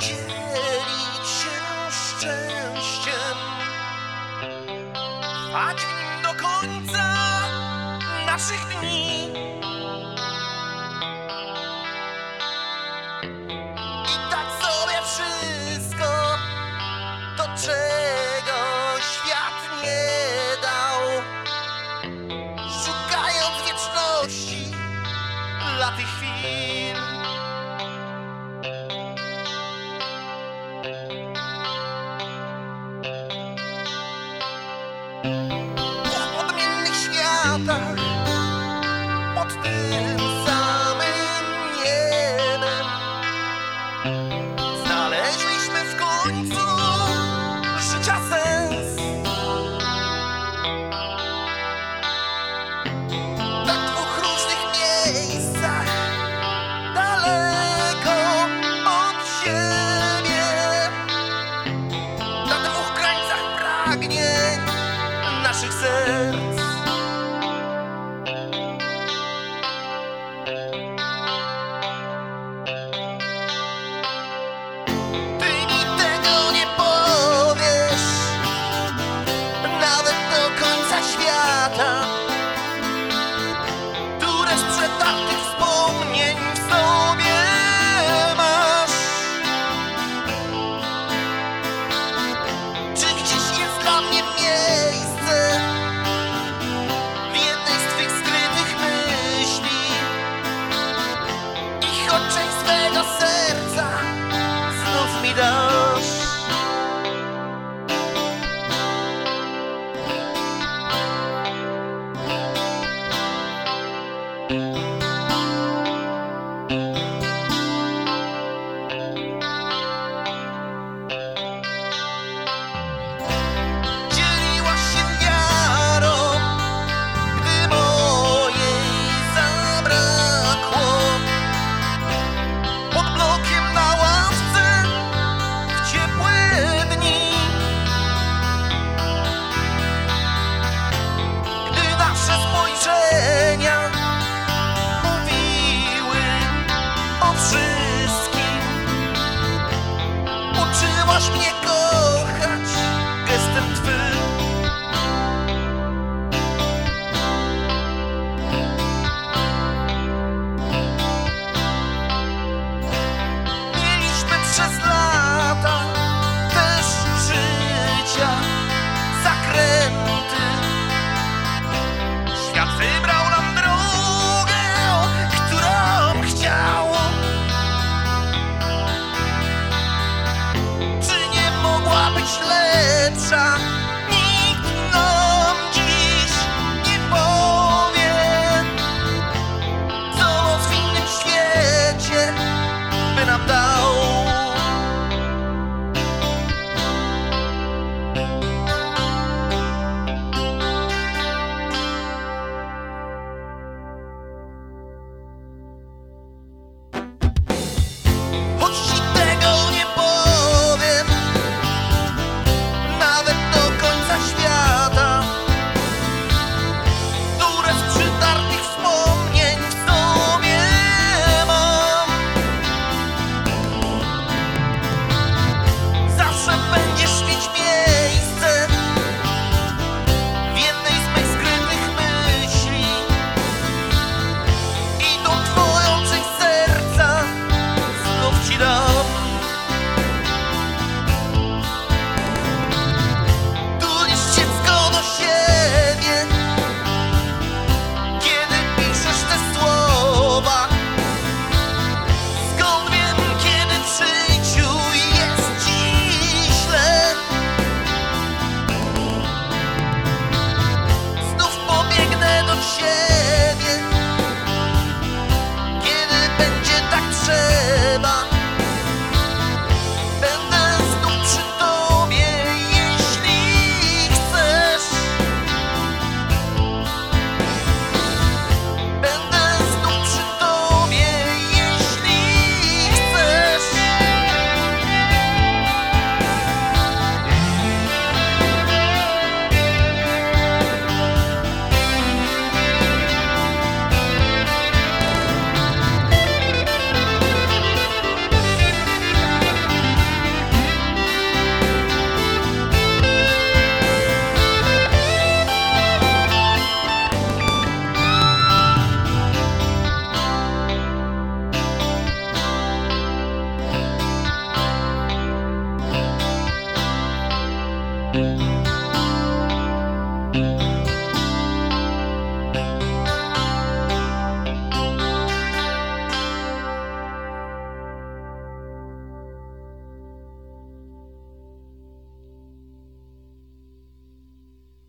dzielić się szczęściem, trwać w nim do końca naszych dni. Samym niebem znaleźliśmy w końcu